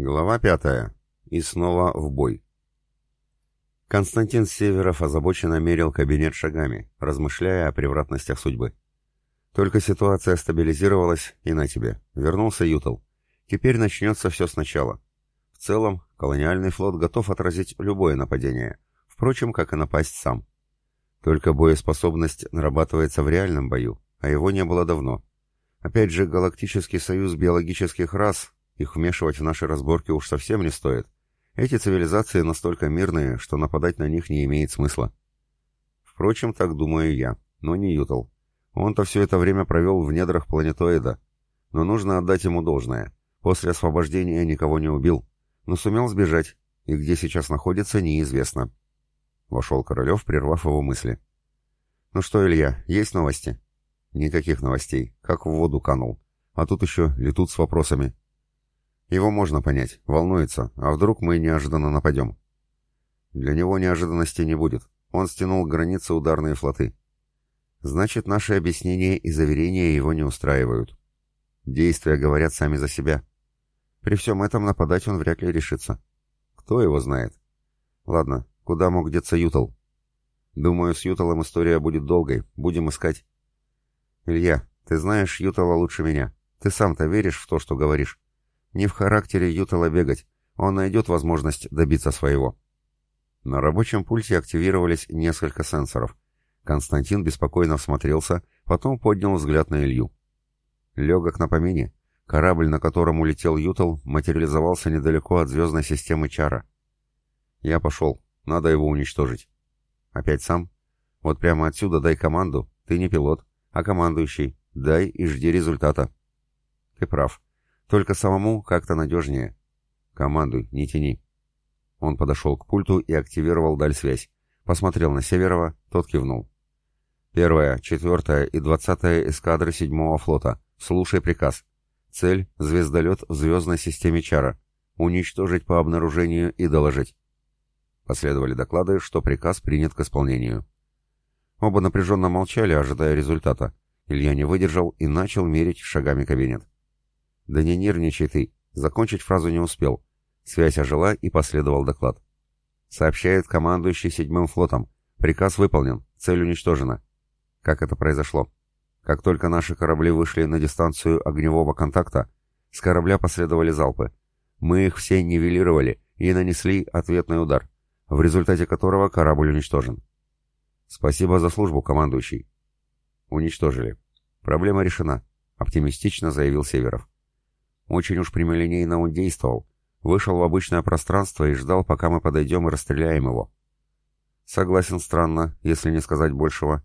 Глава пятая. И снова в бой. Константин Северов озабоченно мерил кабинет шагами, размышляя о превратностях судьбы. Только ситуация стабилизировалась, и на тебе. Вернулся Ютал. Теперь начнется все сначала. В целом, колониальный флот готов отразить любое нападение, впрочем, как и напасть сам. Только боеспособность нарабатывается в реальном бою, а его не было давно. Опять же, Галактический союз биологических рас, их вмешивать в наши разборки уж совсем не стоит. Эти цивилизации настолько мирные, что нападать на них не имеет смысла. Впрочем, так думаю я, но не Ютал. Он-то все это время провел в недрах планетоида. Но нужно отдать ему должное. После освобождения никого не убил, но сумел сбежать, и где сейчас находится, неизвестно. Вошел Королев, прервав его мысли. «Ну что, Илья, есть новости?» «Никаких новостей. Как в воду канул. А тут еще летут с вопросами». «Его можно понять. Волнуется. А вдруг мы неожиданно нападем?» «Для него неожиданности не будет. Он стянул к границе ударные флоты. Значит, наши объяснения и заверения его не устраивают. Действия говорят сами за себя. При всем этом нападать он вряд ли решится. Кто его знает? Ладно, куда мог деться Ютал? Думаю, с Юталом история будет долгой. Будем искать. Илья, ты знаешь Ютала лучше меня. Ты сам-то веришь в то, что говоришь? Не в характере Ютала бегать. Он найдет возможность добиться своего. На рабочем пульте активировались несколько сенсоров — Константин беспокойно всмотрелся, потом поднял взгляд на Илью. Легок на помине. Корабль, на котором улетел Ютал, материализовался недалеко от звездной системы Чара. Я пошел. Надо его уничтожить. Опять сам? Вот прямо отсюда дай команду. Ты не пилот, а командующий. Дай и жди результата. Ты прав. Только самому как-то надежнее. Командуй, не тяни. Он подошел к пульту и активировал даль-связь. Посмотрел на Северова, тот кивнул. Первая, четвертая и двадцатая эскадры седьмого флота. Слушай приказ. Цель — звездолет в звездной системе Чара. Уничтожить по обнаружению и доложить. Последовали доклады, что приказ принят к исполнению. Оба напряженно молчали, ожидая результата. Илья не выдержал и начал мерить шагами кабинет. «Да не нервничай ты!» Закончить фразу не успел. Связь ожила и последовал доклад. Сообщает командующий седьмым флотом. Приказ выполнен. Цель уничтожена. Как это произошло? Как только наши корабли вышли на дистанцию огневого контакта, с корабля последовали залпы. Мы их все нивелировали и нанесли ответный удар, в результате которого корабль уничтожен. Спасибо за службу, командующий. Уничтожили. Проблема решена, оптимистично заявил Северов. Очень уж прямолинейно он действовал, вышел в обычное пространство и ждал, пока мы подойдем и расстреляем его. Согласен, странно, если не сказать большего.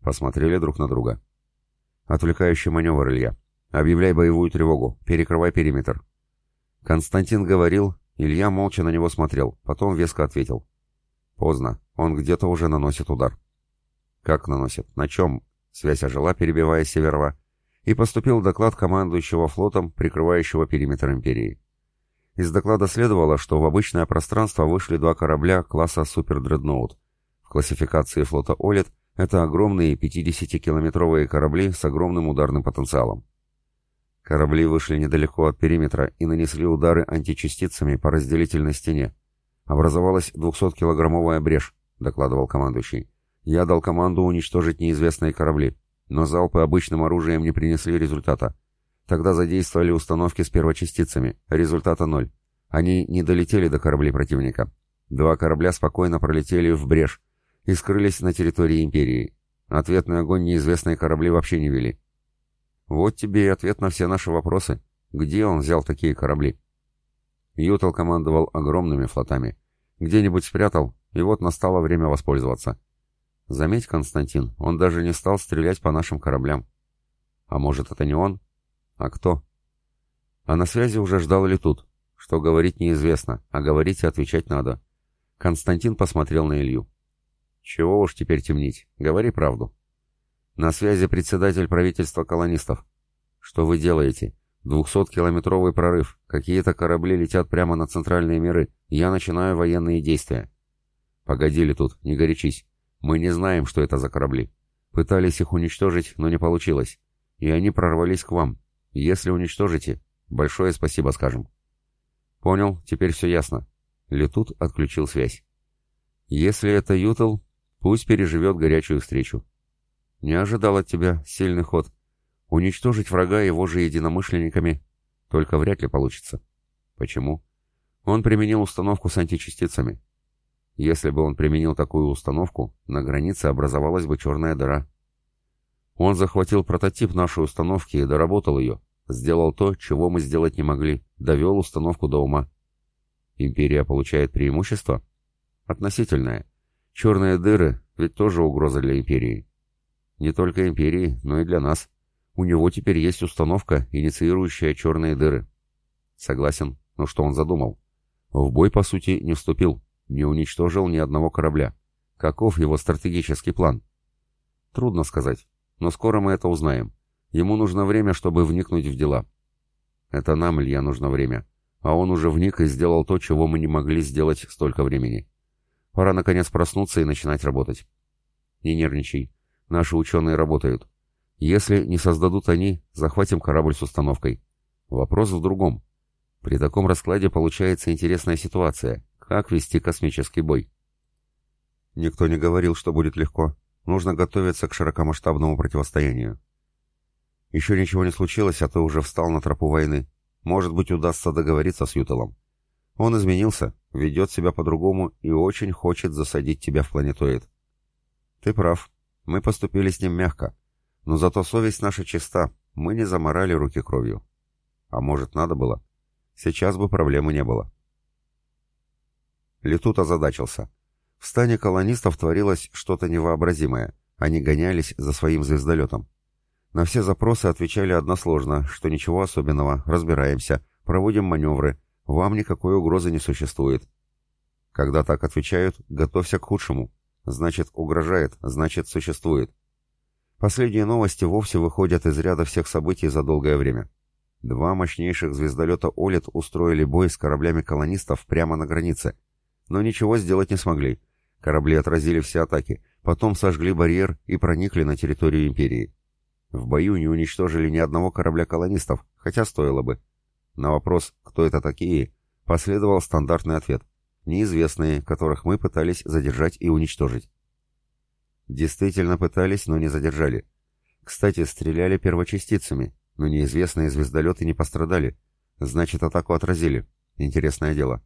Посмотрели друг на друга. Отвлекающий маневр, Илья. Объявляй боевую тревогу. Перекрывай периметр. Константин говорил, Илья молча на него смотрел, потом веско ответил. Поздно. Он где-то уже наносит удар. Как наносит? На чем? Связь ожила, перебивая Северова. И поступил доклад командующего флотом, прикрывающего периметр Империи. Из доклада следовало, что в обычное пространство вышли два корабля класса «Супердредноут». В классификации флота «Олет» Это огромные 50-километровые корабли с огромным ударным потенциалом. Корабли вышли недалеко от периметра и нанесли удары античастицами по разделительной стене. Образовалась 200-килограммовая брешь, докладывал командующий. Я дал команду уничтожить неизвестные корабли, но залпы обычным оружием не принесли результата. Тогда задействовали установки с первочастицами. Результата ноль. Они не долетели до кораблей противника. Два корабля спокойно пролетели в брешь, и скрылись на территории Империи. Ответный огонь неизвестные корабли вообще не вели. Вот тебе и ответ на все наши вопросы. Где он взял такие корабли? Ютал командовал огромными флотами. Где-нибудь спрятал, и вот настало время воспользоваться. Заметь, Константин, он даже не стал стрелять по нашим кораблям. А может, это не он? А кто? А на связи уже ждал ли тут? Что говорить неизвестно, а говорить и отвечать надо. Константин посмотрел на Илью. Чего уж теперь темнить. Говори правду. На связи председатель правительства колонистов. Что вы делаете? Двухсоткилометровый прорыв. Какие-то корабли летят прямо на центральные миры. Я начинаю военные действия. Погодили тут, не горячись. Мы не знаем, что это за корабли. Пытались их уничтожить, но не получилось. И они прорвались к вам. Если уничтожите, большое спасибо скажем. Понял, теперь все ясно. Летут отключил связь. Если это Ютл, пусть переживет горячую встречу. Не ожидал от тебя сильный ход. Уничтожить врага его же единомышленниками только вряд ли получится. Почему? Он применил установку с античастицами. Если бы он применил такую установку, на границе образовалась бы черная дыра. Он захватил прототип нашей установки и доработал ее, сделал то, чего мы сделать не могли, довел установку до ума. Империя получает преимущество? Относительное. Черные дыры ведь тоже угроза для империи. Не только империи, но и для нас. У него теперь есть установка, инициирующая черные дыры. Согласен, но что он задумал? В бой, по сути, не вступил, не уничтожил ни одного корабля. Каков его стратегический план? Трудно сказать, но скоро мы это узнаем. Ему нужно время, чтобы вникнуть в дела. Это нам, Илья, нужно время. А он уже вник и сделал то, чего мы не могли сделать столько времени. Пора, наконец, проснуться и начинать работать. Не нервничай. Наши ученые работают. Если не создадут они, захватим корабль с установкой. Вопрос в другом. При таком раскладе получается интересная ситуация. Как вести космический бой? Никто не говорил, что будет легко. Нужно готовиться к широкомасштабному противостоянию. Еще ничего не случилось, а ты уже встал на тропу войны. Может быть, удастся договориться с Ютелом. Он изменился, ведет себя по-другому и очень хочет засадить тебя в планетоид. Ты прав. Мы поступили с ним мягко. Но зато совесть наша чиста. Мы не заморали руки кровью. А может, надо было? Сейчас бы проблемы не было. Летут озадачился. В стане колонистов творилось что-то невообразимое. Они гонялись за своим звездолетом. На все запросы отвечали односложно, что ничего особенного, разбираемся, проводим маневры, вам никакой угрозы не существует. Когда так отвечают, готовься к худшему. Значит, угрожает, значит, существует. Последние новости вовсе выходят из ряда всех событий за долгое время. Два мощнейших звездолета «Олит» устроили бой с кораблями колонистов прямо на границе, но ничего сделать не смогли. Корабли отразили все атаки, потом сожгли барьер и проникли на территорию Империи. В бою не уничтожили ни одного корабля колонистов, хотя стоило бы. На вопрос «Кто это такие?» последовал стандартный ответ. Неизвестные, которых мы пытались задержать и уничтожить. Действительно пытались, но не задержали. Кстати, стреляли первочастицами, но неизвестные звездолеты не пострадали. Значит, атаку отразили. Интересное дело.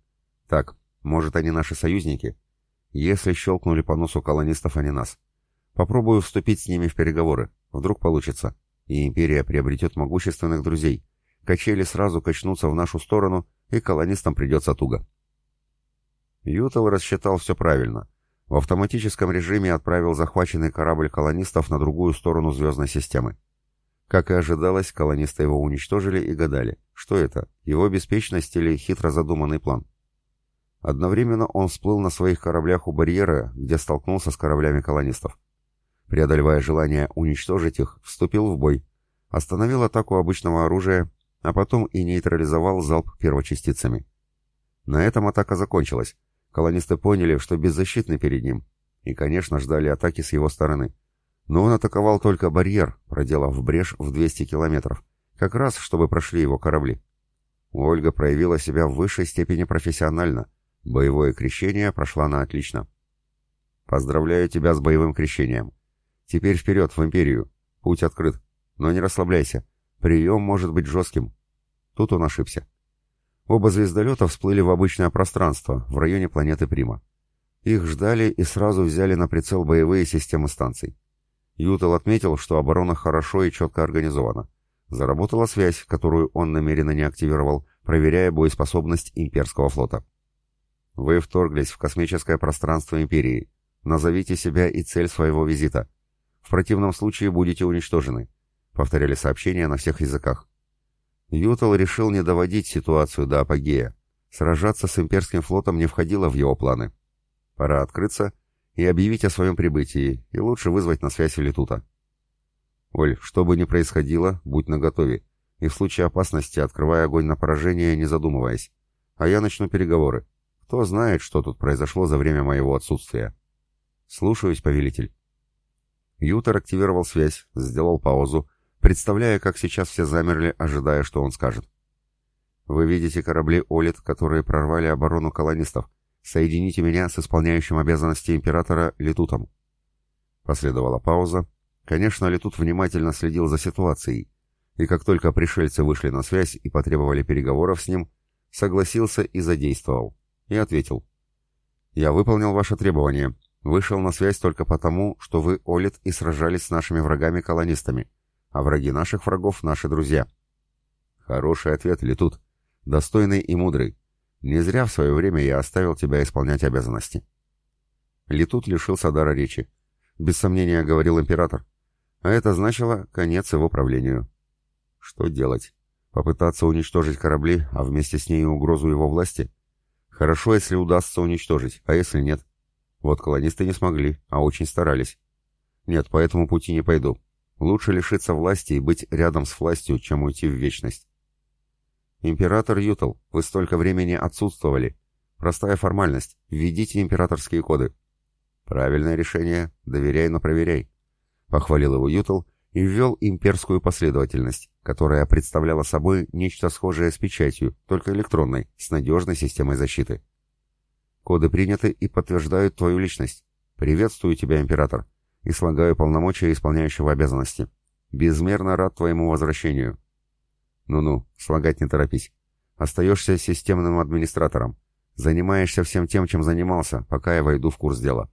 Так, может, они наши союзники? Если щелкнули по носу колонистов, а не нас. Попробую вступить с ними в переговоры. Вдруг получится. И империя приобретет могущественных друзей. Качели сразу качнутся в нашу сторону, и колонистам придется туго. Ютел рассчитал все правильно. В автоматическом режиме отправил захваченный корабль колонистов на другую сторону звездной системы. Как и ожидалось, колонисты его уничтожили и гадали, что это, его беспечность или хитро задуманный план. Одновременно он всплыл на своих кораблях у барьера, где столкнулся с кораблями колонистов. Преодолевая желание уничтожить их, вступил в бой, остановил атаку обычного оружия, а потом и нейтрализовал залп первочастицами. На этом атака закончилась. Колонисты поняли, что беззащитны перед ним, и, конечно, ждали атаки с его стороны. Но он атаковал только барьер, проделав брешь в 200 километров, как раз, чтобы прошли его корабли. Ольга проявила себя в высшей степени профессионально. Боевое крещение прошла на отлично. «Поздравляю тебя с боевым крещением. Теперь вперед, в Империю. Путь открыт. Но не расслабляйся. Прием может быть жестким». Тут он ошибся. Оба звездолета всплыли в обычное пространство, в районе планеты Прима. Их ждали и сразу взяли на прицел боевые системы станций. Ютел отметил, что оборона хорошо и четко организована. Заработала связь, которую он намеренно не активировал, проверяя боеспособность имперского флота. «Вы вторглись в космическое пространство Империи. Назовите себя и цель своего визита. В противном случае будете уничтожены», — повторяли сообщения на всех языках. Ютал решил не доводить ситуацию до апогея. Сражаться с имперским флотом не входило в его планы. Пора открыться и объявить о своем прибытии, и лучше вызвать на связь Летута. Оль, что бы ни происходило, будь наготове, и в случае опасности открывай огонь на поражение, не задумываясь. А я начну переговоры. Кто знает, что тут произошло за время моего отсутствия. Слушаюсь, повелитель. Ютер активировал связь, сделал паузу, представляя, как сейчас все замерли, ожидая, что он скажет. Вы видите корабли «Олит», которые прорвали оборону колонистов. Соедините меня с исполняющим обязанности императора Летутом». Последовала пауза. Конечно, Летут внимательно следил за ситуацией, и как только пришельцы вышли на связь и потребовали переговоров с ним, согласился и задействовал. И ответил. «Я выполнил ваше требование. Вышел на связь только потому, что вы Олит и сражались с нашими врагами-колонистами, а враги наших врагов — наши друзья». Хороший ответ, Летут. Достойный и мудрый. Не зря в свое время я оставил тебя исполнять обязанности. Летут лишился дара речи. Без сомнения, говорил император. А это значило конец его правлению. Что делать? Попытаться уничтожить корабли, а вместе с ней угрозу его власти? Хорошо, если удастся уничтожить, а если нет? Вот колонисты не смогли, а очень старались. Нет, по этому пути не пойду. Лучше лишиться власти и быть рядом с властью, чем уйти в вечность. «Император Ютл, вы столько времени отсутствовали. Простая формальность. Введите императорские коды». «Правильное решение. Доверяй, но проверяй», — похвалил его Ютл и ввел имперскую последовательность, которая представляла собой нечто схожее с печатью, только электронной, с надежной системой защиты. «Коды приняты и подтверждают твою личность. Приветствую тебя, император, и слагаю полномочия исполняющего обязанности. Безмерно рад твоему возвращению». Ну-ну, слагать не торопись. Остаешься системным администратором. Занимаешься всем тем, чем занимался, пока я войду в курс дела.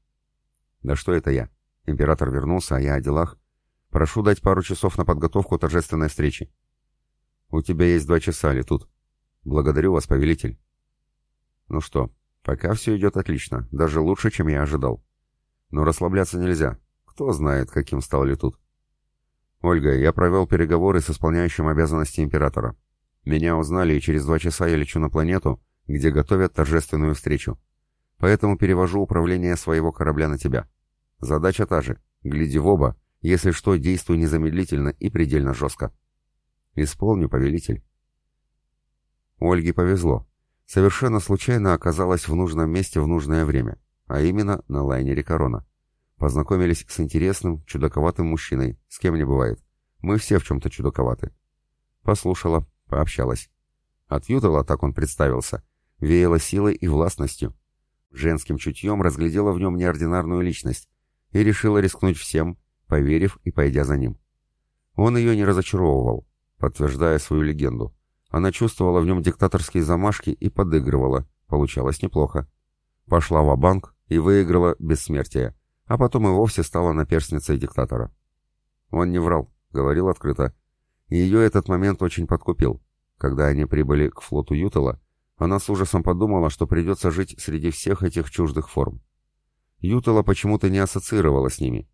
Да что это я? Император вернулся, а я о делах. Прошу дать пару часов на подготовку торжественной встречи. У тебя есть два часа, ли тут? Благодарю вас, повелитель. Ну что, пока все идет отлично, даже лучше, чем я ожидал. Но расслабляться нельзя. Кто знает, каким стал ли тут. «Ольга, я провел переговоры с исполняющим обязанности императора. Меня узнали, и через два часа я лечу на планету, где готовят торжественную встречу. Поэтому перевожу управление своего корабля на тебя. Задача та же. Гляди в оба. Если что, действуй незамедлительно и предельно жестко. Исполню, повелитель. Ольге повезло. Совершенно случайно оказалась в нужном месте в нужное время, а именно на лайнере «Корона». Познакомились с интересным, чудаковатым мужчиной, с кем не бывает. Мы все в чем-то чудаковаты. Послушала, пообщалась. От так он представился, веяло силой и властностью. Женским чутьем разглядела в нем неординарную личность и решила рискнуть всем, поверив и пойдя за ним. Он ее не разочаровывал, подтверждая свою легенду. Она чувствовала в нем диктаторские замашки и подыгрывала. Получалось неплохо. Пошла в банк и выиграла бессмертие а потом и вовсе стала наперстницей диктатора. Он не врал, говорил открыто. Ее этот момент очень подкупил. Когда они прибыли к флоту Ютала, она с ужасом подумала, что придется жить среди всех этих чуждых форм. Ютала почему-то не ассоциировала с ними.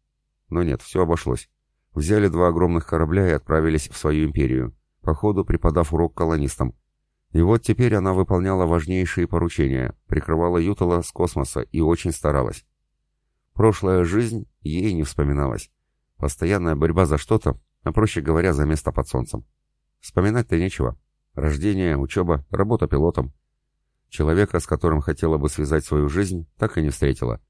Но нет, все обошлось. Взяли два огромных корабля и отправились в свою империю, по ходу преподав урок колонистам. И вот теперь она выполняла важнейшие поручения, прикрывала Ютала с космоса и очень старалась. Прошлая жизнь ей не вспоминалась. Постоянная борьба за что-то, а проще говоря, за место под солнцем. Вспоминать-то нечего. Рождение, учеба, работа пилотом. Человека, с которым хотела бы связать свою жизнь, так и не встретила.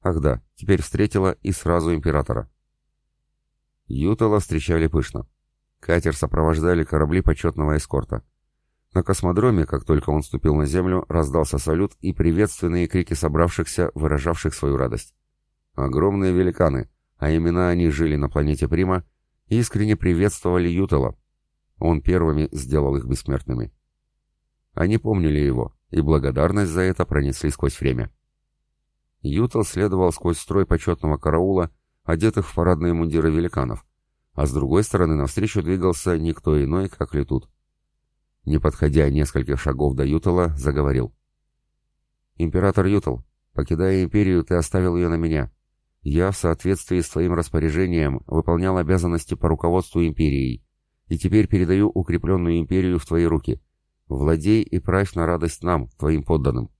Ах да, теперь встретила и сразу императора. Ютала встречали пышно. Катер сопровождали корабли почетного эскорта. На космодроме, как только он ступил на землю, раздался салют и приветственные крики собравшихся, выражавших свою радость. Огромные великаны, а именно они жили на планете Прима, искренне приветствовали Ютела. Он первыми сделал их бессмертными. Они помнили его, и благодарность за это пронесли сквозь время. Ютел следовал сквозь строй почетного караула, одетых в парадные мундиры великанов, а с другой стороны навстречу двигался никто иной, как Летут. Не подходя нескольких шагов до Ютела, заговорил. «Император Ютел, покидая империю, ты оставил ее на меня. Я, в соответствии с твоим распоряжением, выполнял обязанности по руководству империей, и теперь передаю укрепленную империю в твои руки. Владей и правь на радость нам, твоим подданным.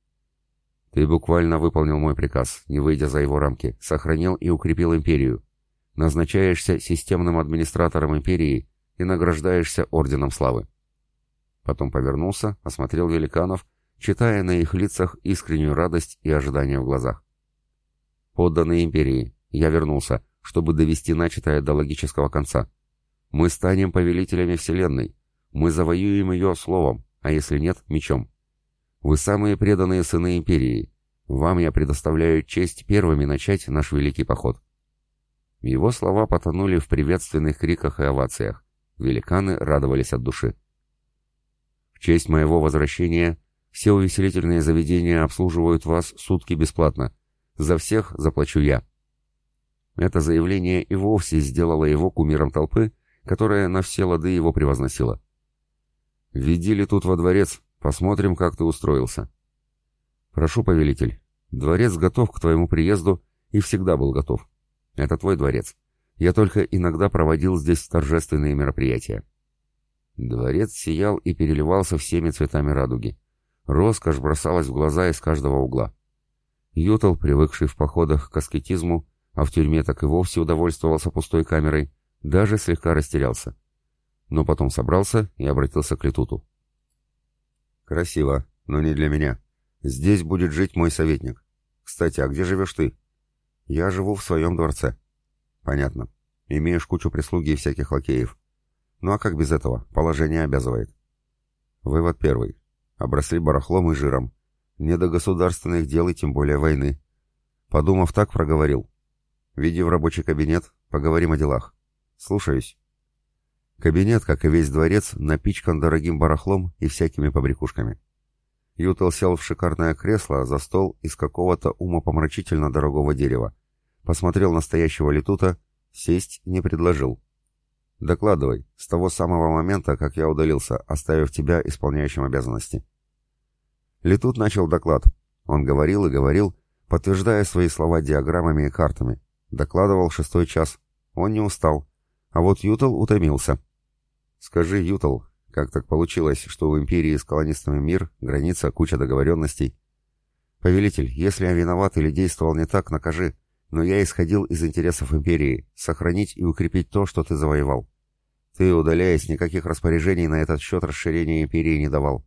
Ты буквально выполнил мой приказ, не выйдя за его рамки, сохранил и укрепил империю. Назначаешься системным администратором империи и награждаешься орденом славы. Потом повернулся, осмотрел великанов, читая на их лицах искреннюю радость и ожидание в глазах. Подданные империи, я вернулся, чтобы довести начатое до логического конца. Мы станем повелителями Вселенной. Мы завоюем ее словом, а если нет, мечом. Вы самые преданные сыны империи. Вам я предоставляю честь первыми начать наш великий поход». Его слова потонули в приветственных криках и овациях. Великаны радовались от души. «В честь моего возвращения все увеселительные заведения обслуживают вас сутки бесплатно. За всех заплачу я». Это заявление и вовсе сделало его кумиром толпы, которая на все лады его превозносила. «Веди ли тут во дворец, посмотрим, как ты устроился». «Прошу, повелитель, дворец готов к твоему приезду и всегда был готов. Это твой дворец. Я только иногда проводил здесь торжественные мероприятия». Дворец сиял и переливался всеми цветами радуги. Роскошь бросалась в глаза из каждого угла. Ютал, привыкший в походах к аскетизму, а в тюрьме так и вовсе удовольствовался пустой камерой, даже слегка растерялся. Но потом собрался и обратился к Летуту. «Красиво, но не для меня. Здесь будет жить мой советник. Кстати, а где живешь ты?» «Я живу в своем дворце». «Понятно. Имеешь кучу прислуги и всяких лакеев. Ну а как без этого? Положение обязывает». Вывод первый. Обросли барахлом и жиром. Не до государственных дел и тем более войны. Подумав так, проговорил. «Веди в рабочий кабинет, поговорим о делах». «Слушаюсь». Кабинет, как и весь дворец, напичкан дорогим барахлом и всякими побрякушками. Ютел сел в шикарное кресло за стол из какого-то умопомрачительно дорогого дерева. Посмотрел настоящего летута, сесть не предложил. «Докладывай, с того самого момента, как я удалился, оставив тебя исполняющим обязанности». Летут начал доклад. Он говорил и говорил, подтверждая свои слова диаграммами и картами. Докладывал шестой час. Он не устал. А вот Ютал утомился. Скажи, Ютал, как так получилось, что у Империи с колонистами мир, граница, куча договоренностей? Повелитель, если я виноват или действовал не так, накажи. Но я исходил из интересов Империи, сохранить и укрепить то, что ты завоевал. Ты, удаляясь, никаких распоряжений на этот счет расширения Империи не давал.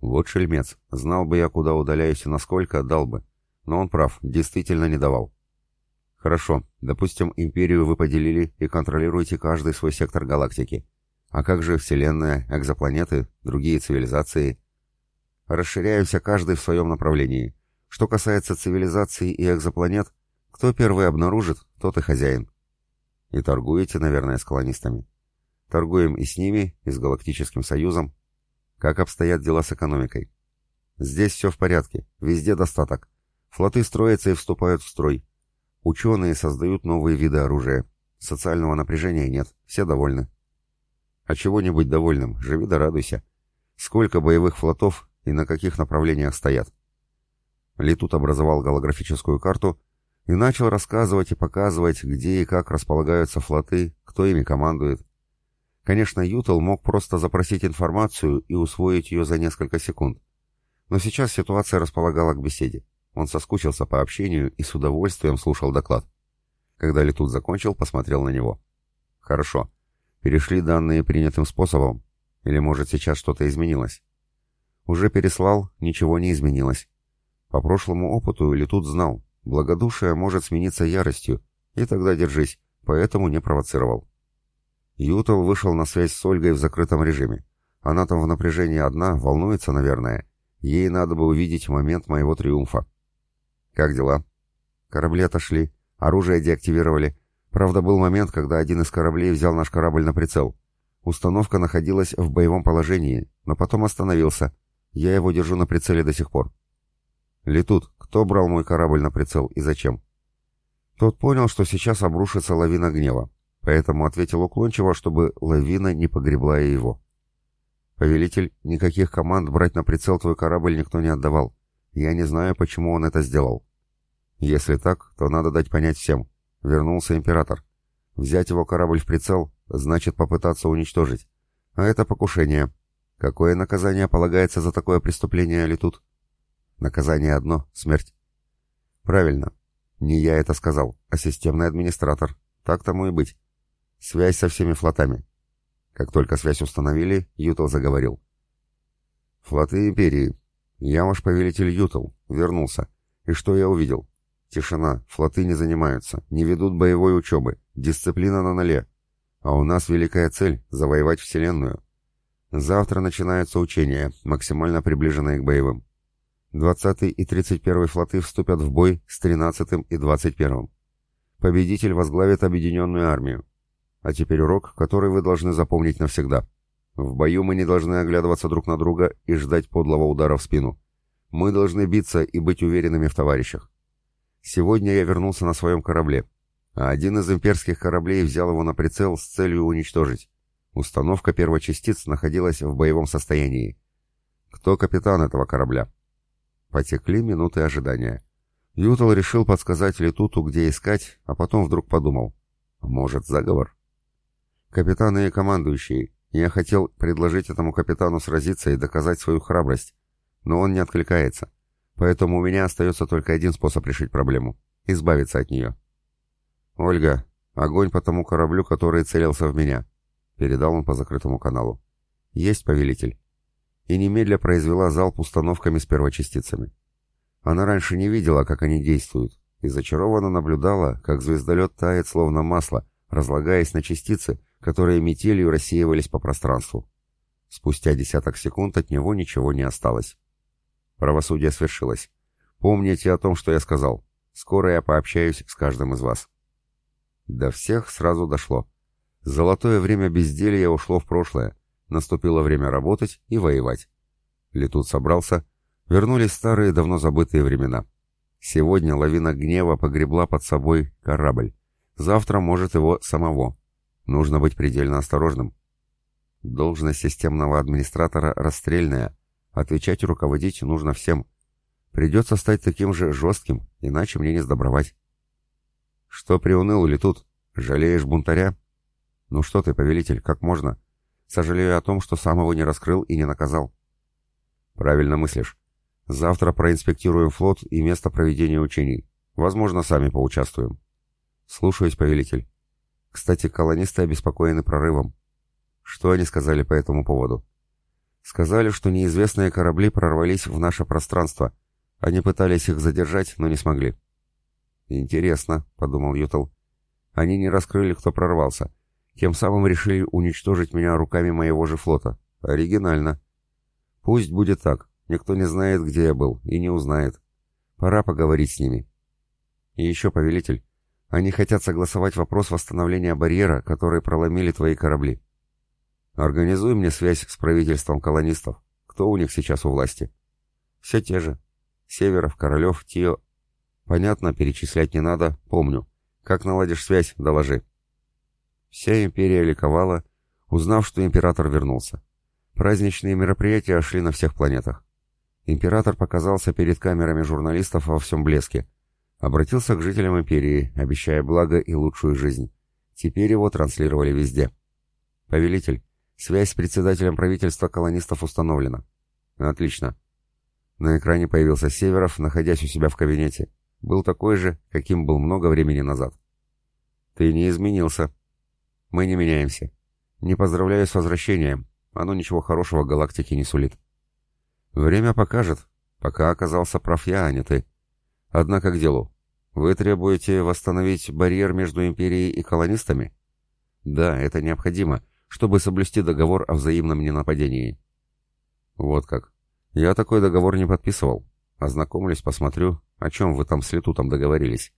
Вот шельмец. Знал бы я, куда удаляюсь и насколько, дал бы. Но он прав, действительно не давал. Хорошо, допустим, империю вы поделили и контролируете каждый свой сектор галактики. А как же Вселенная, экзопланеты, другие цивилизации? Расширяемся каждый в своем направлении. Что касается цивилизаций и экзопланет, кто первый обнаружит, тот и хозяин. И торгуете, наверное, с колонистами. Торгуем и с ними, и с Галактическим Союзом. Как обстоят дела с экономикой? Здесь все в порядке, везде достаток. Флоты строятся и вступают в строй. Ученые создают новые виды оружия. Социального напряжения нет, все довольны. А чего не быть довольным, живи да радуйся. Сколько боевых флотов и на каких направлениях стоят? Летут образовал голографическую карту и начал рассказывать и показывать, где и как располагаются флоты, кто ими командует. Конечно, Ютел мог просто запросить информацию и усвоить ее за несколько секунд. Но сейчас ситуация располагала к беседе. Он соскучился по общению и с удовольствием слушал доклад. Когда Летут закончил, посмотрел на него. «Хорошо. Перешли данные принятым способом? Или, может, сейчас что-то изменилось?» «Уже переслал, ничего не изменилось. По прошлому опыту Летут знал, благодушие может смениться яростью, и тогда держись, поэтому не провоцировал». Ютал вышел на связь с Ольгой в закрытом режиме. Она там в напряжении одна, волнуется, наверное. Ей надо бы увидеть момент моего триумфа. «Как дела?» «Корабли отошли. Оружие деактивировали. Правда, был момент, когда один из кораблей взял наш корабль на прицел. Установка находилась в боевом положении, но потом остановился. Я его держу на прицеле до сих пор». «Летут, кто брал мой корабль на прицел и зачем?» Тот понял, что сейчас обрушится лавина гнева, поэтому ответил уклончиво, чтобы лавина не погребла и его. «Повелитель, никаких команд брать на прицел твой корабль никто не отдавал. Я не знаю, почему он это сделал. Если так, то надо дать понять всем. Вернулся император. Взять его корабль в прицел, значит попытаться уничтожить. А это покушение. Какое наказание полагается за такое преступление, Летут? Наказание одно — смерть. Правильно. Не я это сказал, а системный администратор. Так тому и быть. Связь со всеми флотами. Как только связь установили, Ютал заговорил. Флоты Империи, «Я ваш повелитель Ютл. Вернулся. И что я увидел? Тишина. Флоты не занимаются. Не ведут боевой учебы. Дисциплина на ноле. А у нас великая цель — завоевать Вселенную. Завтра начинаются учения, максимально приближенные к боевым. 20 и 31 флоты вступят в бой с 13 и 21. Победитель возглавит объединенную армию. А теперь урок, который вы должны запомнить навсегда. В бою мы не должны оглядываться друг на друга и ждать подлого удара в спину. Мы должны биться и быть уверенными в товарищах. Сегодня я вернулся на своем корабле, а один из имперских кораблей взял его на прицел с целью уничтожить. Установка первочастиц находилась в боевом состоянии. Кто капитан этого корабля? Потекли минуты ожидания. Ютал решил подсказать Летуту, где искать, а потом вдруг подумал. Может, заговор? Капитаны и командующие, я хотел предложить этому капитану сразиться и доказать свою храбрость, но он не откликается. Поэтому у меня остается только один способ решить проблему — избавиться от нее. «Ольга, огонь по тому кораблю, который целился в меня», — передал он по закрытому каналу. «Есть, повелитель». И немедля произвела залп установками с первочастицами. Она раньше не видела, как они действуют, и зачарованно наблюдала, как звездолет тает словно масло, разлагаясь на частицы, которые метелью рассеивались по пространству. Спустя десяток секунд от него ничего не осталось. Правосудие свершилось. Помните о том, что я сказал. Скоро я пообщаюсь с каждым из вас. До всех сразу дошло. Золотое время безделья ушло в прошлое. Наступило время работать и воевать. Летут собрался. Вернулись старые, давно забытые времена. Сегодня лавина гнева погребла под собой корабль. Завтра, может, его самого. Нужно быть предельно осторожным. Должность системного администратора расстрельная. Отвечать и руководить нужно всем. Придется стать таким же жестким, иначе мне не сдобровать. Что приуныл ли тут? Жалеешь бунтаря? Ну что ты, повелитель, как можно? Сожалею о том, что сам его не раскрыл и не наказал. Правильно мыслишь. Завтра проинспектируем флот и место проведения учений. Возможно, сами поучаствуем. Слушаюсь, повелитель. Кстати, колонисты обеспокоены прорывом. Что они сказали по этому поводу? Сказали, что неизвестные корабли прорвались в наше пространство. Они пытались их задержать, но не смогли. «Интересно», — подумал Ютал. «Они не раскрыли, кто прорвался. Тем самым решили уничтожить меня руками моего же флота. Оригинально. Пусть будет так. Никто не знает, где я был, и не узнает. Пора поговорить с ними». «И еще, повелитель, они хотят согласовать вопрос восстановления барьера, который проломили твои корабли. Организуй мне связь с правительством колонистов. Кто у них сейчас у власти? Все те же. Северов, Королев, Тио. Понятно, перечислять не надо, помню. Как наладишь связь, доложи. Вся империя ликовала, узнав, что император вернулся. Праздничные мероприятия шли на всех планетах. Император показался перед камерами журналистов во всем блеске, Обратился к жителям империи, обещая благо и лучшую жизнь. Теперь его транслировали везде. «Повелитель, связь с председателем правительства колонистов установлена». «Отлично». На экране появился Северов, находясь у себя в кабинете. Был такой же, каким был много времени назад. «Ты не изменился». «Мы не меняемся. Не поздравляю с возвращением. Оно ничего хорошего галактике не сулит». «Время покажет. Пока оказался прав я, а не ты». Однако к делу. Вы требуете восстановить барьер между империей и колонистами? Да, это необходимо, чтобы соблюсти договор о взаимном ненападении. Вот как. Я такой договор не подписывал. Ознакомлюсь, посмотрю, о чем вы там с Летутом договорились.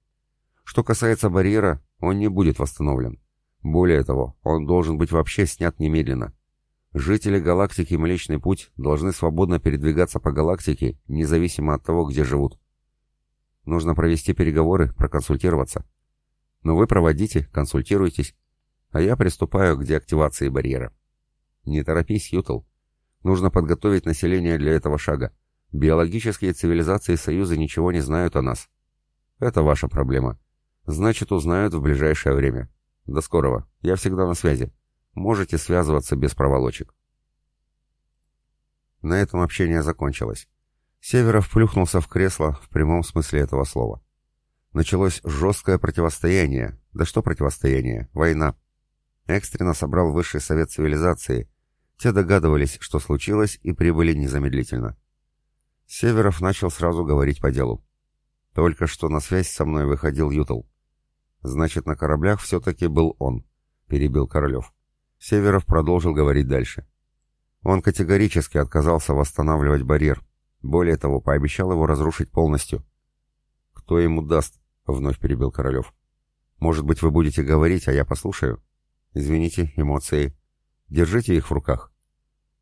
Что касается барьера, он не будет восстановлен. Более того, он должен быть вообще снят немедленно. Жители галактики Млечный Путь должны свободно передвигаться по галактике, независимо от того, где живут. Нужно провести переговоры, проконсультироваться. Но вы проводите, консультируйтесь, а я приступаю к деактивации барьера. Не торопись, Ютл. Нужно подготовить население для этого шага. Биологические цивилизации Союза ничего не знают о нас. Это ваша проблема. Значит, узнают в ближайшее время. До скорого. Я всегда на связи. Можете связываться без проволочек. На этом общение закончилось. Северов плюхнулся в кресло в прямом смысле этого слова. Началось жесткое противостояние. Да что противостояние? Война. Экстренно собрал высший совет цивилизации. Те догадывались, что случилось, и прибыли незамедлительно. Северов начал сразу говорить по делу. Только что на связь со мной выходил Ютл. Значит, на кораблях все-таки был он, перебил Королев. Северов продолжил говорить дальше. Он категорически отказался восстанавливать барьер. Более того, пообещал его разрушить полностью. «Кто ему даст?» — вновь перебил Королев. «Может быть, вы будете говорить, а я послушаю? Извините, эмоции. Держите их в руках».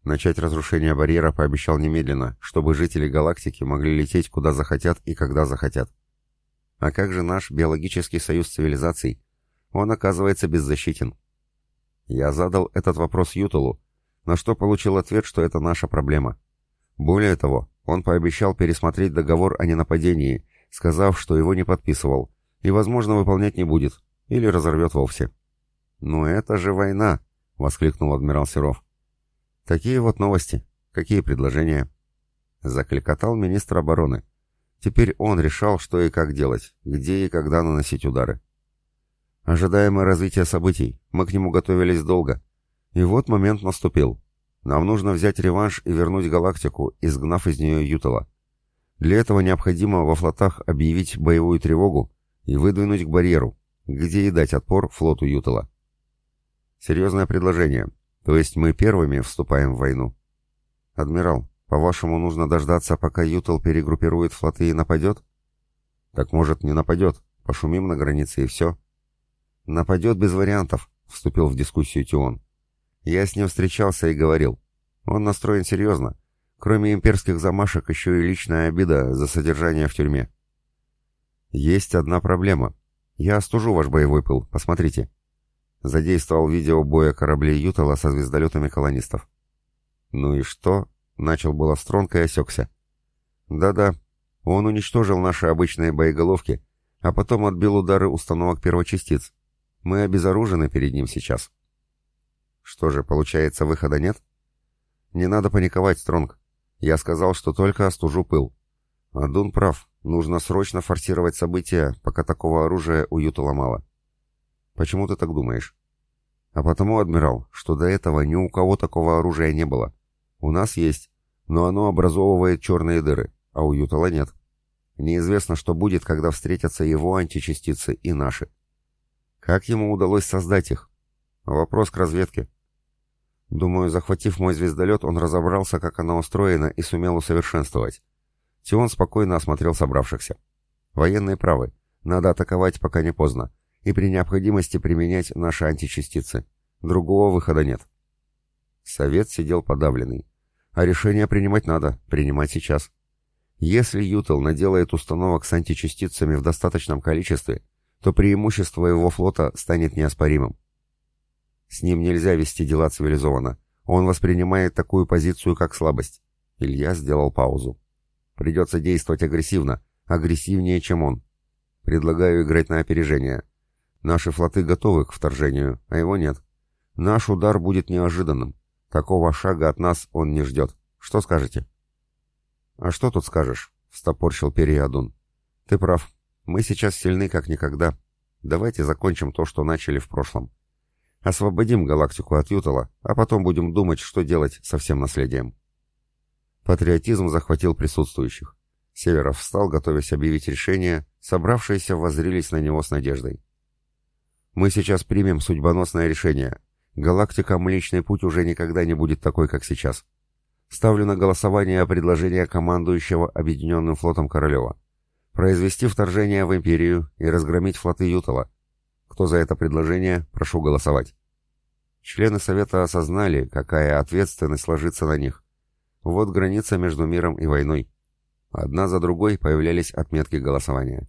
Начать разрушение барьера пообещал немедленно, чтобы жители галактики могли лететь куда захотят и когда захотят. А как же наш биологический союз цивилизаций? Он оказывается беззащитен. Я задал этот вопрос Ютулу, на что получил ответ, что это наша проблема. Более того, он пообещал пересмотреть договор о ненападении, сказав, что его не подписывал, и, возможно, выполнять не будет, или разорвет вовсе. «Ну это же война!» — воскликнул адмирал Серов. «Такие вот новости. Какие предложения?» Закликотал министр обороны. Теперь он решал, что и как делать, где и когда наносить удары. Ожидаемое развитие событий. Мы к нему готовились долго. И вот момент наступил. Нам нужно взять реванш и вернуть галактику, изгнав из нее Ютала. Для этого необходимо во флотах объявить боевую тревогу и выдвинуть к барьеру, где и дать отпор флоту Ютала. Серьезное предложение. То есть мы первыми вступаем в войну. Адмирал, по-вашему, нужно дождаться, пока Ютал перегруппирует флоты и нападет? Так может, не нападет. Пошумим на границе и все. Нападет без вариантов, вступил в дискуссию Тион. Я с ним встречался и говорил. Он настроен серьезно. Кроме имперских замашек, еще и личная обида за содержание в тюрьме. Есть одна проблема. Я остужу ваш боевой пыл, посмотрите. Задействовал видео боя кораблей Ютала со звездолетами колонистов. Ну и что? Начал было Стронг и осекся. Да-да, он уничтожил наши обычные боеголовки, а потом отбил удары установок первочастиц. Мы обезоружены перед ним сейчас. Что же, получается, выхода нет? Не надо паниковать, Стронг. Я сказал, что только остужу пыл. Адун прав. Нужно срочно форсировать события, пока такого оружия у Ютала мало. Почему ты так думаешь? А потому, адмирал, что до этого ни у кого такого оружия не было. У нас есть, но оно образовывает черные дыры, а у Ютала нет. Неизвестно, что будет, когда встретятся его античастицы и наши. Как ему удалось создать их? Вопрос к разведке. Думаю, захватив мой звездолет, он разобрался, как она устроена, и сумел усовершенствовать. Тион спокойно осмотрел собравшихся. Военные правы. Надо атаковать, пока не поздно. И при необходимости применять наши античастицы. Другого выхода нет. Совет сидел подавленный. А решение принимать надо, принимать сейчас. Если Ютел наделает установок с античастицами в достаточном количестве, то преимущество его флота станет неоспоримым. С ним нельзя вести дела цивилизованно. Он воспринимает такую позицию как слабость. Илья сделал паузу. Придется действовать агрессивно, агрессивнее, чем он. Предлагаю играть на опережение. Наши флоты готовы к вторжению, а его нет. Наш удар будет неожиданным. Такого шага от нас он не ждет. Что скажете? А что тут скажешь? Встопорщил Периадун. Ты прав. Мы сейчас сильны как никогда. Давайте закончим то, что начали в прошлом. Освободим галактику от Ютала, а потом будем думать, что делать со всем наследием. Патриотизм захватил присутствующих. Северов встал, готовясь объявить решение, собравшиеся воззрились на него с надеждой. «Мы сейчас примем судьбоносное решение. Галактика Млечный Путь уже никогда не будет такой, как сейчас. Ставлю на голосование предложение командующего Объединенным флотом Королева. Произвести вторжение в Империю и разгромить флоты Ютала, кто за это предложение, прошу голосовать. Члены Совета осознали, какая ответственность ложится на них. Вот граница между миром и войной. Одна за другой появлялись отметки голосования.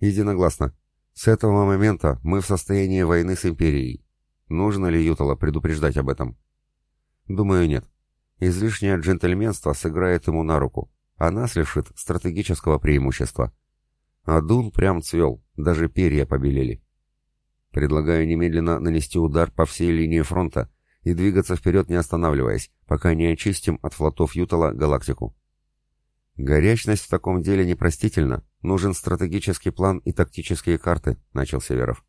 Единогласно. С этого момента мы в состоянии войны с Империей. Нужно ли Ютала предупреждать об этом? Думаю, нет. Излишнее джентльменство сыграет ему на руку, а нас лишит стратегического преимущества. А Дун прям цвел, даже перья побелели. Предлагаю немедленно нанести удар по всей линии фронта и двигаться вперед не останавливаясь, пока не очистим от флотов Ютала галактику. Горячность в таком деле непростительна. Нужен стратегический план и тактические карты, начал Северов.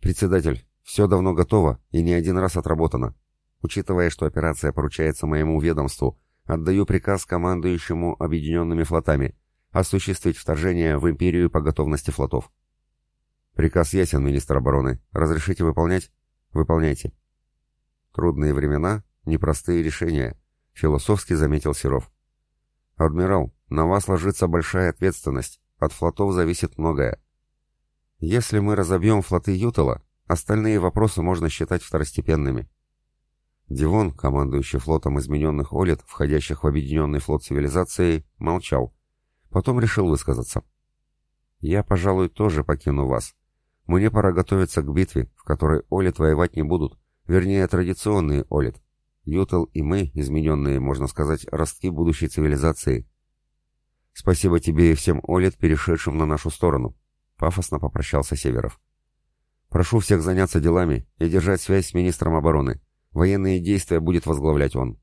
Председатель, все давно готово и не один раз отработано. Учитывая, что операция поручается моему ведомству, отдаю приказ командующему объединенными флотами осуществить вторжение в империю по готовности флотов. Приказ ясен, министр обороны. Разрешите выполнять? Выполняйте. Трудные времена, непростые решения», — философски заметил Серов. «Адмирал, на вас ложится большая ответственность, от флотов зависит многое. Если мы разобьем флоты Ютала, остальные вопросы можно считать второстепенными». Дивон, командующий флотом измененных Олит, входящих в объединенный флот цивилизации, молчал. Потом решил высказаться. «Я, пожалуй, тоже покину вас. Мне пора готовиться к битве, в которой Олит воевать не будут, вернее, традиционные Олит. Ютел и мы, измененные, можно сказать, ростки будущей цивилизации. Спасибо тебе и всем Олит, перешедшим на нашу сторону», — пафосно попрощался Северов. «Прошу всех заняться делами и держать связь с министром обороны». Военные действия будет возглавлять он.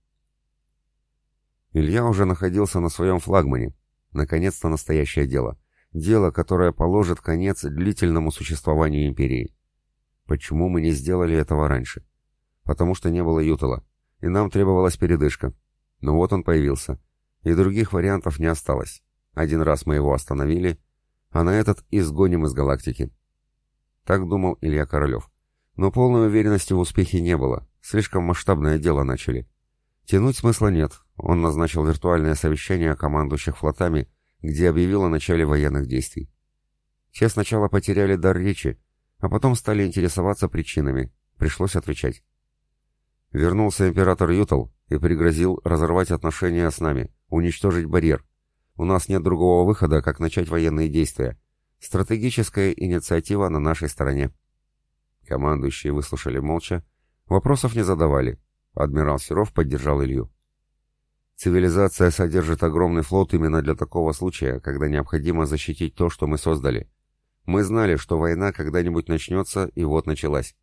Илья уже находился на своем флагмане. Наконец-то настоящее дело. Дело, которое положит конец длительному существованию империи. Почему мы не сделали этого раньше? Потому что не было Ютала, и нам требовалась передышка. Но вот он появился, и других вариантов не осталось. Один раз мы его остановили, а на этот изгоним из галактики. Так думал Илья Королев. Но полной уверенности в успехе не было. Слишком масштабное дело начали. Тянуть смысла нет. Он назначил виртуальное совещание командующих флотами, где объявил о начале военных действий. Все сначала потеряли дар речи, а потом стали интересоваться причинами. Пришлось отвечать. Вернулся император Ютал и пригрозил разорвать отношения с нами, уничтожить барьер. У нас нет другого выхода, как начать военные действия. Стратегическая инициатива на нашей стороне. Командующие выслушали молча, Вопросов не задавали. Адмирал Серов поддержал Илью. Цивилизация содержит огромный флот именно для такого случая, когда необходимо защитить то, что мы создали. Мы знали, что война когда-нибудь начнется, и вот началась.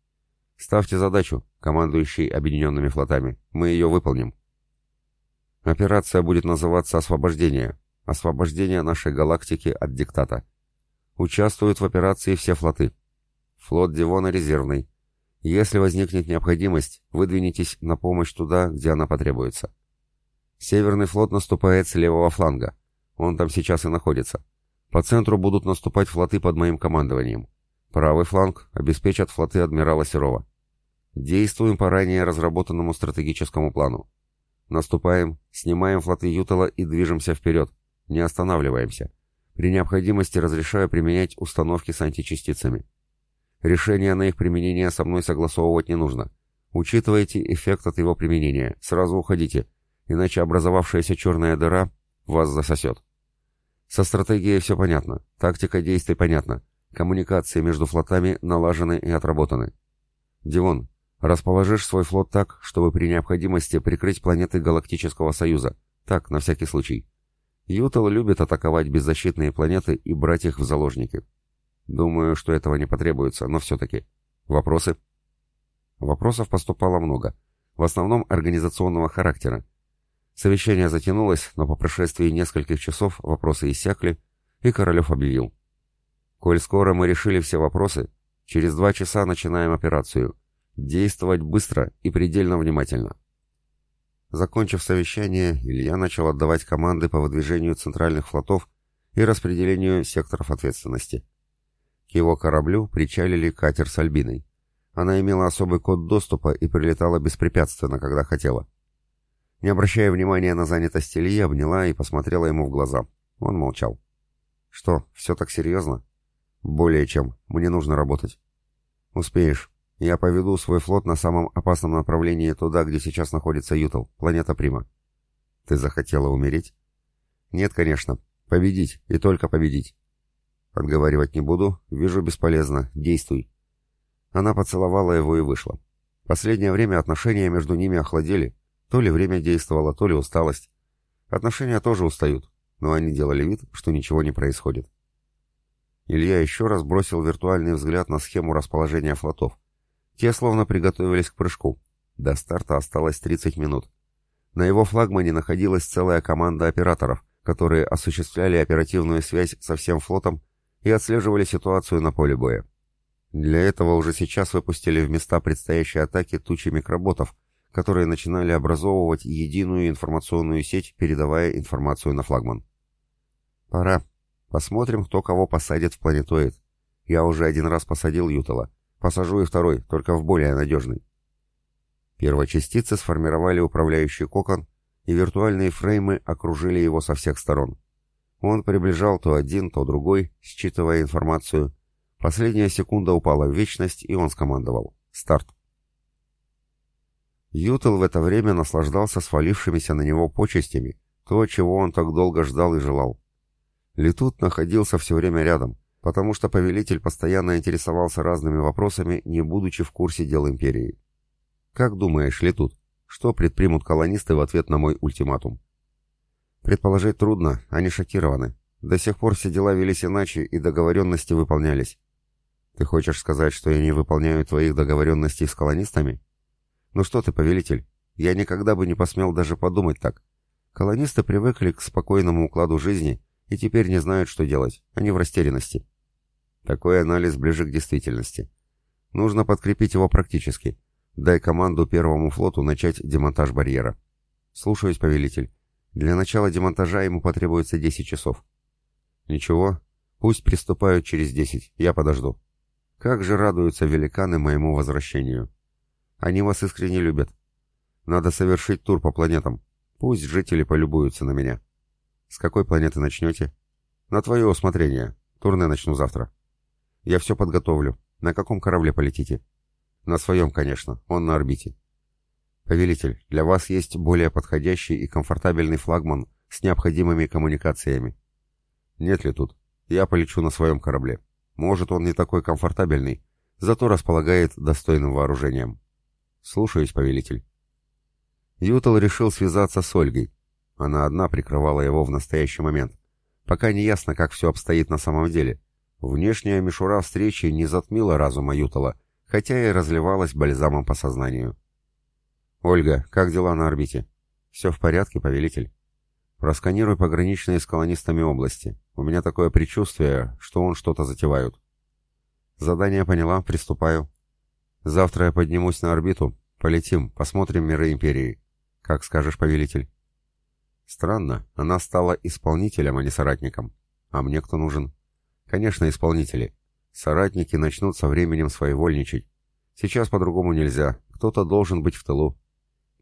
Ставьте задачу, командующий объединенными флотами. Мы ее выполним. Операция будет называться «Освобождение». Освобождение нашей галактики от диктата. Участвуют в операции все флоты. Флот Дивона резервный. Если возникнет необходимость, выдвинетесь на помощь туда, где она потребуется. Северный флот наступает с левого фланга. Он там сейчас и находится. По центру будут наступать флоты под моим командованием. Правый фланг обеспечат флоты адмирала Серова. Действуем по ранее разработанному стратегическому плану. Наступаем, снимаем флоты Ютала и движемся вперед. Не останавливаемся. При необходимости разрешаю применять установки с античастицами. Решение на их применение со мной согласовывать не нужно. Учитывайте эффект от его применения. Сразу уходите, иначе образовавшаяся черная дыра вас засосет. Со стратегией все понятно, тактика действий понятна, коммуникации между флотами налажены и отработаны. Дивон, расположишь свой флот так, чтобы при необходимости прикрыть планеты Галактического Союза. Так, на всякий случай. Ютал любит атаковать беззащитные планеты и брать их в заложники. Думаю, что этого не потребуется, но все-таки. Вопросы? Вопросов поступало много. В основном организационного характера. Совещание затянулось, но по прошествии нескольких часов вопросы иссякли, и Королев объявил. «Коль скоро мы решили все вопросы, через два часа начинаем операцию. Действовать быстро и предельно внимательно». Закончив совещание, Илья начал отдавать команды по выдвижению центральных флотов и распределению секторов ответственности. К его кораблю причалили катер с Альбиной. Она имела особый код доступа и прилетала беспрепятственно, когда хотела. Не обращая внимания на занятость Ильи, обняла и посмотрела ему в глаза. Он молчал. «Что, все так серьезно?» «Более чем. Мне нужно работать». «Успеешь. Я поведу свой флот на самом опасном направлении туда, где сейчас находится Ютал, планета Прима». «Ты захотела умереть?» «Нет, конечно. Победить, и только победить. Отговаривать не буду, вижу бесполезно, действуй. Она поцеловала его и вышла. Последнее время отношения между ними охладели. То ли время действовало, то ли усталость. Отношения тоже устают, но они делали вид, что ничего не происходит. Илья еще раз бросил виртуальный взгляд на схему расположения флотов. Те словно приготовились к прыжку. До старта осталось 30 минут. На его флагмане находилась целая команда операторов, которые осуществляли оперативную связь со всем флотом и отслеживали ситуацию на поле боя. Для этого уже сейчас выпустили в места предстоящей атаки тучи микроботов, которые начинали образовывать единую информационную сеть, передавая информацию на флагман. «Пора. Посмотрим, кто кого посадит в планетоид. Я уже один раз посадил Ютала. Посажу и второй, только в более надежный». Первочастицы сформировали управляющий кокон, и виртуальные фреймы окружили его со всех сторон. Он приближал то один, то другой, считывая информацию. Последняя секунда упала в вечность, и он скомандовал. «Старт!» Ютел в это время наслаждался свалившимися на него почестями, то, чего он так долго ждал и желал. Летут находился все время рядом, потому что повелитель постоянно интересовался разными вопросами, не будучи в курсе дел империи. «Как думаешь, Летут, что предпримут колонисты в ответ на мой ультиматум?» «Предположить трудно, они шокированы. До сих пор все дела велись иначе, и договоренности выполнялись. Ты хочешь сказать, что я не выполняю твоих договоренностей с колонистами?» «Ну что ты, повелитель, я никогда бы не посмел даже подумать так. Колонисты привыкли к спокойному укладу жизни и теперь не знают, что делать. Они в растерянности». Такой анализ ближе к действительности. Нужно подкрепить его практически. Дай команду первому флоту начать демонтаж барьера. Слушаюсь, повелитель. Для начала демонтажа ему потребуется 10 часов. Ничего, пусть приступают через 10, я подожду. Как же радуются великаны моему возвращению. Они вас искренне любят. Надо совершить тур по планетам. Пусть жители полюбуются на меня. С какой планеты начнете? На твое усмотрение. Турне начну завтра. Я все подготовлю. На каком корабле полетите? На своем, конечно. Он на орбите. Повелитель, для вас есть более подходящий и комфортабельный флагман с необходимыми коммуникациями. Нет ли тут? Я полечу на своем корабле. Может, он не такой комфортабельный, зато располагает достойным вооружением. Слушаюсь, повелитель. Ютал решил связаться с Ольгой. Она одна прикрывала его в настоящий момент. Пока не ясно, как все обстоит на самом деле. Внешняя мишура встречи не затмила разума Ютала, хотя и разливалась бальзамом по сознанию. «Ольга, как дела на орбите?» «Все в порядке, повелитель». «Просканируй пограничные с колонистами области. У меня такое предчувствие, что он что-то затевают». «Задание поняла, приступаю». «Завтра я поднимусь на орбиту. Полетим, посмотрим миры Империи». «Как скажешь, повелитель». Странно, она стала исполнителем, а не соратником. А мне кто нужен? Конечно, исполнители. Соратники начнут со временем своевольничать. Сейчас по-другому нельзя. Кто-то должен быть в тылу.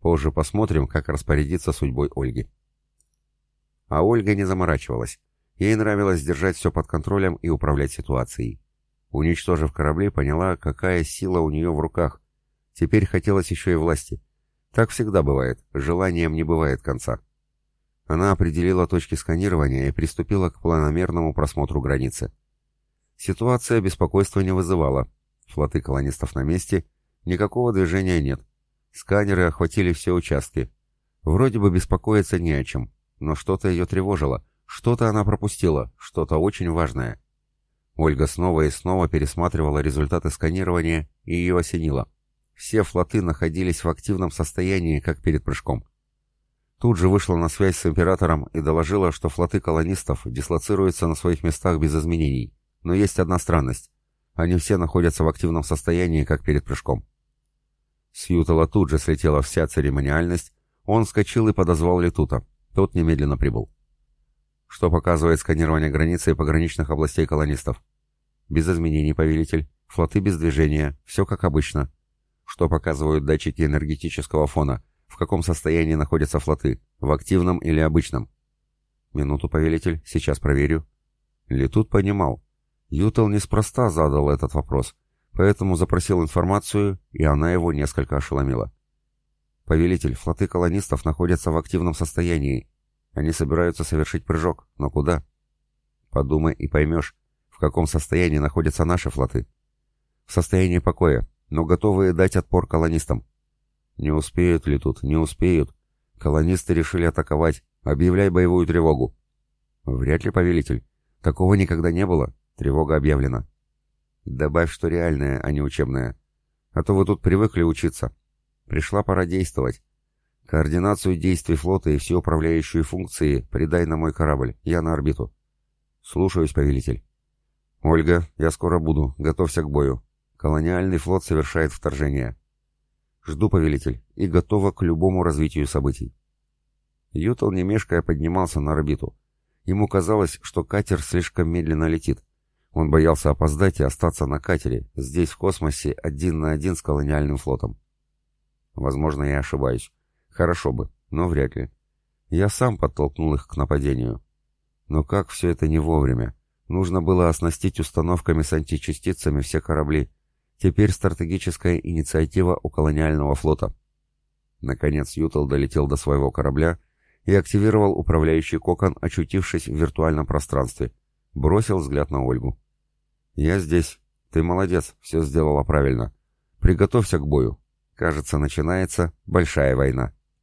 Позже посмотрим, как распорядиться судьбой Ольги. А Ольга не заморачивалась. Ей нравилось держать все под контролем и управлять ситуацией. Уничтожив корабли, поняла, какая сила у нее в руках. Теперь хотелось еще и власти. Так всегда бывает, желанием не бывает конца. Она определила точки сканирования и приступила к планомерному просмотру границы. Ситуация беспокойства не вызывала. Флоты колонистов на месте, никакого движения нет. Сканеры охватили все участки. Вроде бы беспокоиться не о чем, но что-то ее тревожило, что-то она пропустила, что-то очень важное. Ольга снова и снова пересматривала результаты сканирования и ее осенило. Все флоты находились в активном состоянии, как перед прыжком. Тут же вышла на связь с императором и доложила, что флоты колонистов дислоцируются на своих местах без изменений. Но есть одна странность. Они все находятся в активном состоянии, как перед прыжком. С Ютала тут же слетела вся церемониальность, он вскочил и подозвал Летута. Тот немедленно прибыл. Что показывает сканирование границы и пограничных областей колонистов? Без изменений, повелитель. Флоты без движения. Все как обычно. Что показывают датчики энергетического фона? В каком состоянии находятся флоты? В активном или обычном? Минуту, повелитель. Сейчас проверю. Летут понимал. Ютел неспроста задал этот вопрос, поэтому запросил информацию, и она его несколько ошеломила. «Повелитель, флоты колонистов находятся в активном состоянии. Они собираются совершить прыжок, но куда?» «Подумай и поймешь, в каком состоянии находятся наши флоты». «В состоянии покоя, но готовые дать отпор колонистам». «Не успеют ли тут? Не успеют. Колонисты решили атаковать. Объявляй боевую тревогу». «Вряд ли, повелитель. Такого никогда не было. Тревога объявлена. Добавь, что реальная, а не учебная. А то вы тут привыкли учиться. Пришла пора действовать. Координацию действий флота и все управляющие функции придай на мой корабль. Я на орбиту. Слушаюсь, повелитель. Ольга, я скоро буду. Готовься к бою. Колониальный флот совершает вторжение. Жду, повелитель, и готова к любому развитию событий. Ютал, не мешкая, поднимался на орбиту. Ему казалось, что катер слишком медленно летит. Он боялся опоздать и остаться на катере, здесь в космосе, один на один с колониальным флотом. Возможно, я ошибаюсь. Хорошо бы, но вряд ли. Я сам подтолкнул их к нападению. Но как все это не вовремя? Нужно было оснастить установками с античастицами все корабли. Теперь стратегическая инициатива у колониального флота. Наконец Ютал долетел до своего корабля и активировал управляющий кокон, очутившись в виртуальном пространстве. Бросил взгляд на Ольгу. «Я здесь. Ты молодец, все сделала правильно. Приготовься к бою. Кажется, начинается большая война».